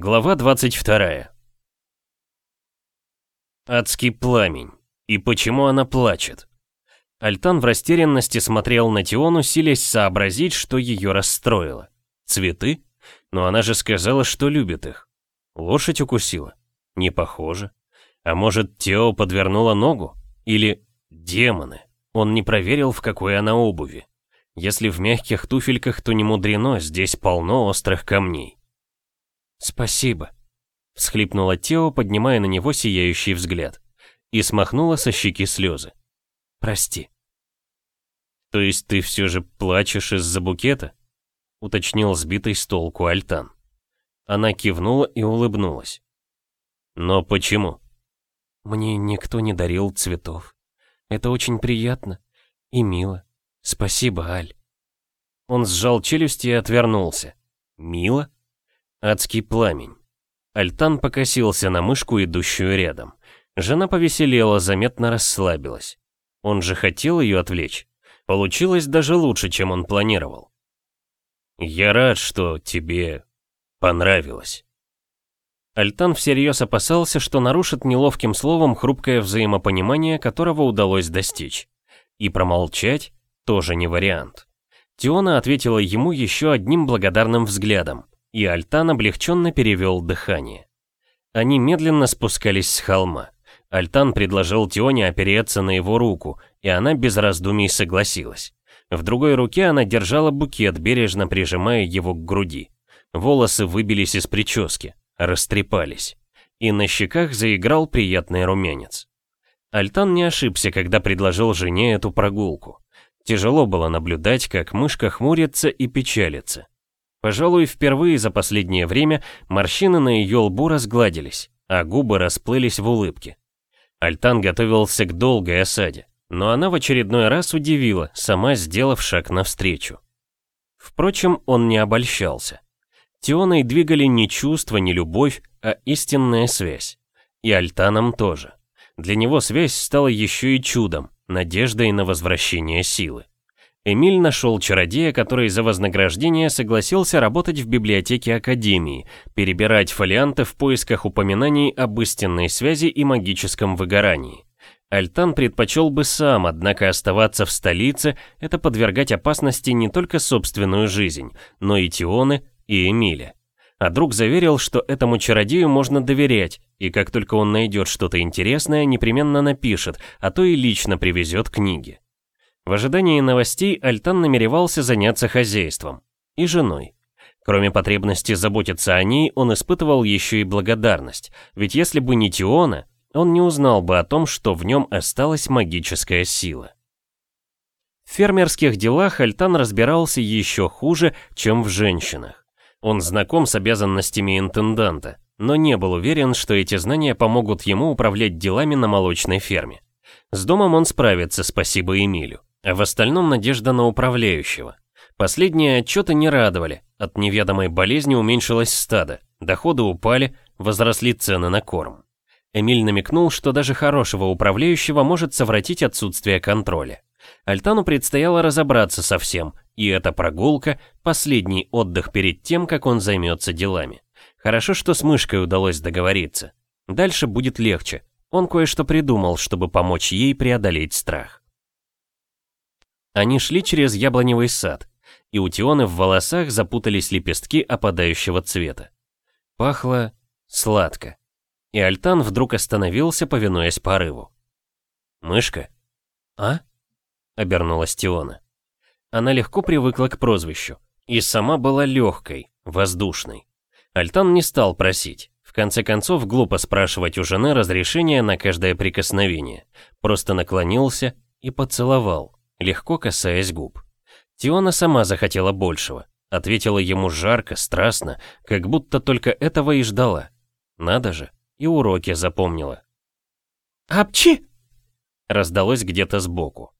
Глава 22. Адский пламень. И почему она плачет? Альтан в растерянности смотрел на Тиону, силясь сообразить, что ее расстроило. Цветы? Но она же сказала, что любит их. Лошадь укусила? Не похоже. А может, Тео подвернула ногу? Или демоны? Он не проверил, в какой она обуви. Если в мягких туфельках, то не мудрено, здесь полно острых камней. «Спасибо», — всхлипнула Тео, поднимая на него сияющий взгляд, и смахнула со щеки слезы. «Прости». «То есть ты все же плачешь из-за букета?» — уточнил сбитый с толку Альтан. Она кивнула и улыбнулась. «Но почему?» «Мне никто не дарил цветов. Это очень приятно и мило. Спасибо, Аль». Он сжал челюсти и отвернулся. «Мило?» Адский пламень. Альтан покосился на мышку, идущую рядом. Жена повеселела, заметно расслабилась. Он же хотел ее отвлечь. Получилось даже лучше, чем он планировал. «Я рад, что тебе понравилось». Альтан всерьез опасался, что нарушит неловким словом хрупкое взаимопонимание, которого удалось достичь. И промолчать тоже не вариант. Тиона ответила ему еще одним благодарным взглядом и Альтан облегченно перевел дыхание. Они медленно спускались с холма. Альтан предложил Тионе опереться на его руку, и она без раздумий согласилась. В другой руке она держала букет, бережно прижимая его к груди. Волосы выбились из прически, растрепались. И на щеках заиграл приятный румянец. Альтан не ошибся, когда предложил жене эту прогулку. Тяжело было наблюдать, как мышка хмурится и печалится. Пожалуй, впервые за последнее время морщины на ее лбу разгладились, а губы расплылись в улыбке. Альтан готовился к долгой осаде, но она в очередной раз удивила, сама сделав шаг навстречу. Впрочем, он не обольщался. Тионой двигали не чувства, не любовь, а истинная связь. И Альтаном тоже. Для него связь стала еще и чудом, надеждой на возвращение силы. Эмиль нашел чародея, который за вознаграждение согласился работать в библиотеке Академии, перебирать фолианты в поисках упоминаний об истинной связи и магическом выгорании. Альтан предпочел бы сам, однако оставаться в столице – это подвергать опасности не только собственную жизнь, но и Тионы, и Эмиля. А друг заверил, что этому чародею можно доверять, и как только он найдет что-то интересное, непременно напишет, а то и лично привезет книги. В ожидании новостей Альтан намеревался заняться хозяйством и женой. Кроме потребности заботиться о ней, он испытывал еще и благодарность, ведь если бы не Тиона, он не узнал бы о том, что в нем осталась магическая сила. В фермерских делах Альтан разбирался еще хуже, чем в женщинах. Он знаком с обязанностями интенданта, но не был уверен, что эти знания помогут ему управлять делами на молочной ферме. С домом он справится, спасибо Эмилю. А в остальном надежда на управляющего. Последние отчеты не радовали, от неведомой болезни уменьшилось стадо, доходы упали, возросли цены на корм. Эмиль намекнул, что даже хорошего управляющего может совратить отсутствие контроля. Альтану предстояло разобраться со всем, и эта прогулка – последний отдых перед тем, как он займется делами. Хорошо, что с мышкой удалось договориться. Дальше будет легче. Он кое-что придумал, чтобы помочь ей преодолеть страх. Они шли через яблоневый сад, и у Тионы в волосах запутались лепестки опадающего цвета. Пахло сладко. И Альтан вдруг остановился, повинуясь порыву. «Мышка?» «А?» — обернулась Тиона. Она легко привыкла к прозвищу, и сама была легкой, воздушной. Альтан не стал просить. В конце концов, глупо спрашивать у жены разрешения на каждое прикосновение. Просто наклонился и поцеловал легко касаясь губ. Тиона сама захотела большего, ответила ему жарко, страстно, как будто только этого и ждала. Надо же, и уроки запомнила. «Апчи!» раздалось где-то сбоку.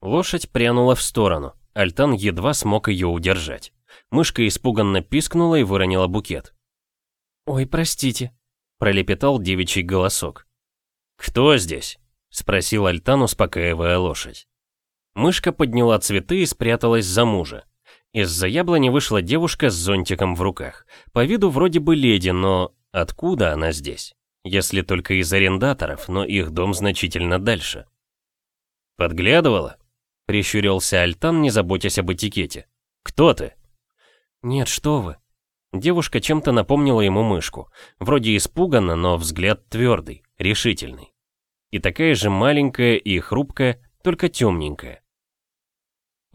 Лошадь прянула в сторону, Альтан едва смог ее удержать. Мышка испуганно пискнула и выронила букет. «Ой, простите», — пролепетал девичий голосок. «Кто здесь?» — спросил Альтан, успокаивая лошадь. Мышка подняла цветы и спряталась за мужа. Из-за яблони вышла девушка с зонтиком в руках. По виду вроде бы леди, но откуда она здесь? Если только из арендаторов, но их дом значительно дальше. «Подглядывала?» — прищурился Альтан, не заботясь об этикете. «Кто ты?» «Нет, что вы». Девушка чем-то напомнила ему мышку. Вроде испуганно, но взгляд твердый, решительный. И такая же маленькая и хрупкая, только темненькая.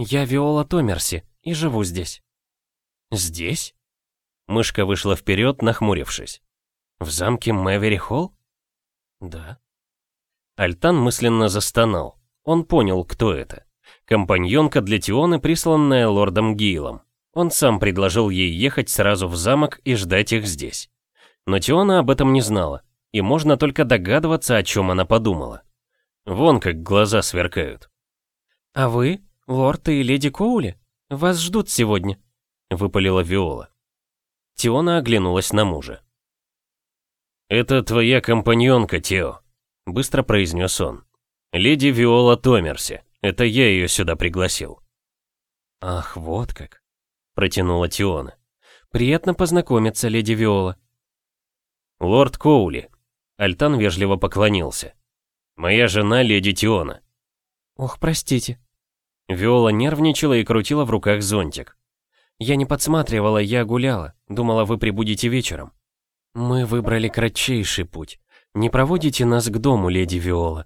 «Я Виола Томерси и живу здесь». «Здесь?» Мышка вышла вперед, нахмурившись. «В замке Мэвери Холл?» «Да». Альтан мысленно застонал. Он понял, кто это. Компаньонка для Тионы, присланная лордом Гейлом. Он сам предложил ей ехать сразу в замок и ждать их здесь. Но Тиона об этом не знала, и можно только догадываться, о чем она подумала. Вон как глаза сверкают. «А вы, лорд и леди Коули, вас ждут сегодня», — выпалила Виола. Тиона оглянулась на мужа. «Это твоя компаньонка, Тео», — быстро произнес он. «Леди Виола Томерси. Это я ее сюда пригласил». «Ах, вот как», — протянула Тиона. «Приятно познакомиться, леди Виола». «Лорд Коули», — Альтан вежливо поклонился. «Моя жена, леди Тиона». «Ох, простите». Виола нервничала и крутила в руках зонтик. «Я не подсматривала, я гуляла. Думала, вы прибудете вечером». «Мы выбрали кратчайший путь. Не проводите нас к дому, леди Виола».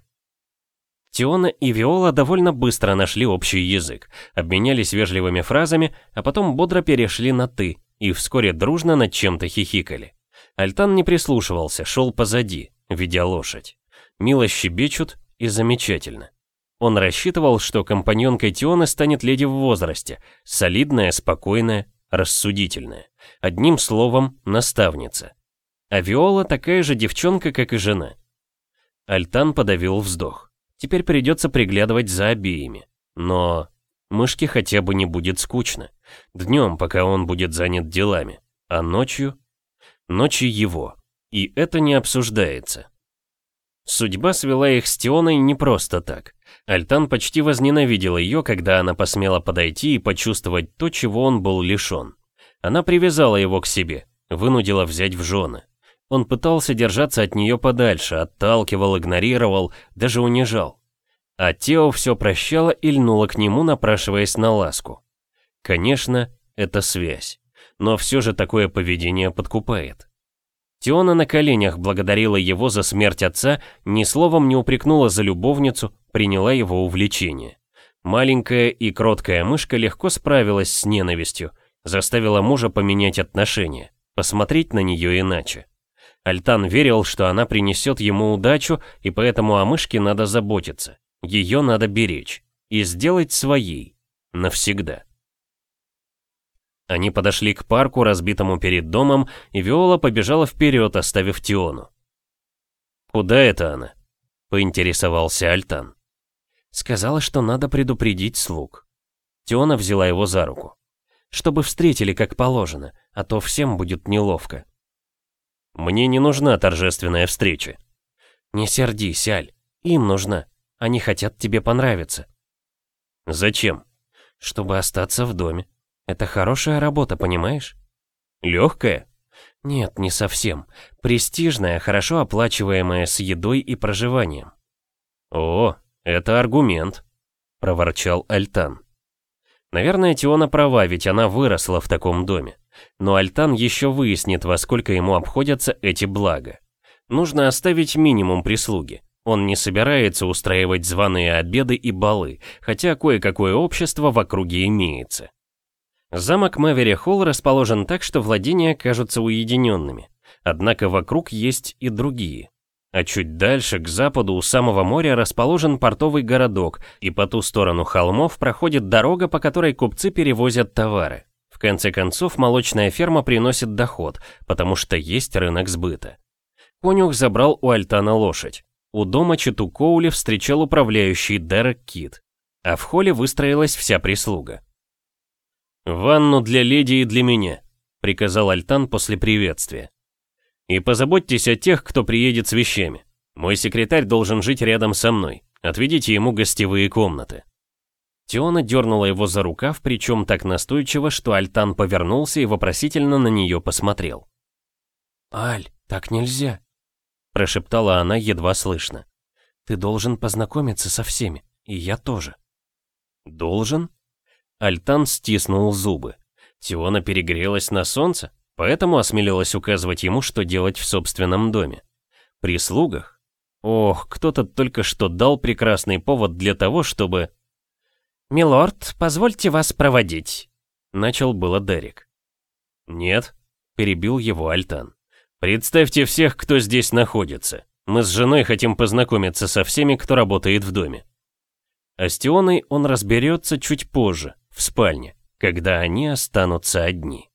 Тиона и Виола довольно быстро нашли общий язык, обменялись вежливыми фразами, а потом бодро перешли на «ты» и вскоре дружно над чем-то хихикали. Альтан не прислушивался, шел позади, ведя лошадь. Мило щебечут и замечательно. Он рассчитывал, что компаньонкой Тионы станет леди в возрасте, солидная, спокойная, рассудительная. Одним словом, наставница. А Виола такая же девчонка, как и жена. Альтан подавил вздох. Теперь придется приглядывать за обеими. Но мышке хотя бы не будет скучно. Днем, пока он будет занят делами. А ночью? Ночью его. И это не обсуждается. Судьба свела их с Тионой не просто так. Альтан почти возненавидел ее, когда она посмела подойти и почувствовать то, чего он был лишен. Она привязала его к себе, вынудила взять в жены. Он пытался держаться от нее подальше, отталкивал, игнорировал, даже унижал. А Тео все прощала и льнула к нему, напрашиваясь на ласку. Конечно, это связь. Но все же такое поведение подкупает. Теона на коленях благодарила его за смерть отца, ни словом не упрекнула за любовницу, приняла его увлечение. Маленькая и кроткая мышка легко справилась с ненавистью, заставила мужа поменять отношения, посмотреть на нее иначе. Альтан верил, что она принесет ему удачу, и поэтому о мышке надо заботиться. Ее надо беречь. И сделать своей. Навсегда. Они подошли к парку, разбитому перед домом, и Виола побежала вперед, оставив Тиону. «Куда это она?» — поинтересовался Альтан. Сказала, что надо предупредить слуг. Тиона взяла его за руку. «Чтобы встретили как положено, а то всем будет неловко». Мне не нужна торжественная встреча. Не сердись, Аль. Им нужна. Они хотят тебе понравиться. Зачем? Чтобы остаться в доме. Это хорошая работа, понимаешь? Легкая? Нет, не совсем. Престижная, хорошо оплачиваемая с едой и проживанием. О, это аргумент, проворчал Альтан. Наверное, Тиона права, ведь она выросла в таком доме. Но Альтан еще выяснит, во сколько ему обходятся эти блага. Нужно оставить минимум прислуги. Он не собирается устраивать званые обеды и балы, хотя кое-какое общество в округе имеется. Замок Мэвери Холл расположен так, что владения кажутся уединенными. Однако вокруг есть и другие. А чуть дальше, к западу, у самого моря расположен портовый городок, и по ту сторону холмов проходит дорога, по которой купцы перевозят товары. В конце концов, молочная ферма приносит доход, потому что есть рынок сбыта. Конюх забрал у Альтана лошадь. У дома Читу Коули встречал управляющий Дерек Кит, а в холле выстроилась вся прислуга. «Ванну для леди и для меня», — приказал Альтан после приветствия. «И позаботьтесь о тех, кто приедет с вещами. Мой секретарь должен жить рядом со мной. Отведите ему гостевые комнаты». Теона дернула его за рукав, причем так настойчиво, что Альтан повернулся и вопросительно на нее посмотрел. «Аль, так нельзя», — прошептала она едва слышно. «Ты должен познакомиться со всеми, и я тоже». «Должен?» Альтан стиснул зубы. Теона перегрелась на солнце, поэтому осмелилась указывать ему, что делать в собственном доме. При слугах? Ох, кто-то только что дал прекрасный повод для того, чтобы... «Милорд, позвольте вас проводить», — начал было Дерек. «Нет», — перебил его Альтан. «Представьте всех, кто здесь находится. Мы с женой хотим познакомиться со всеми, кто работает в доме». А с Тионой он разберется чуть позже, в спальне, когда они останутся одни.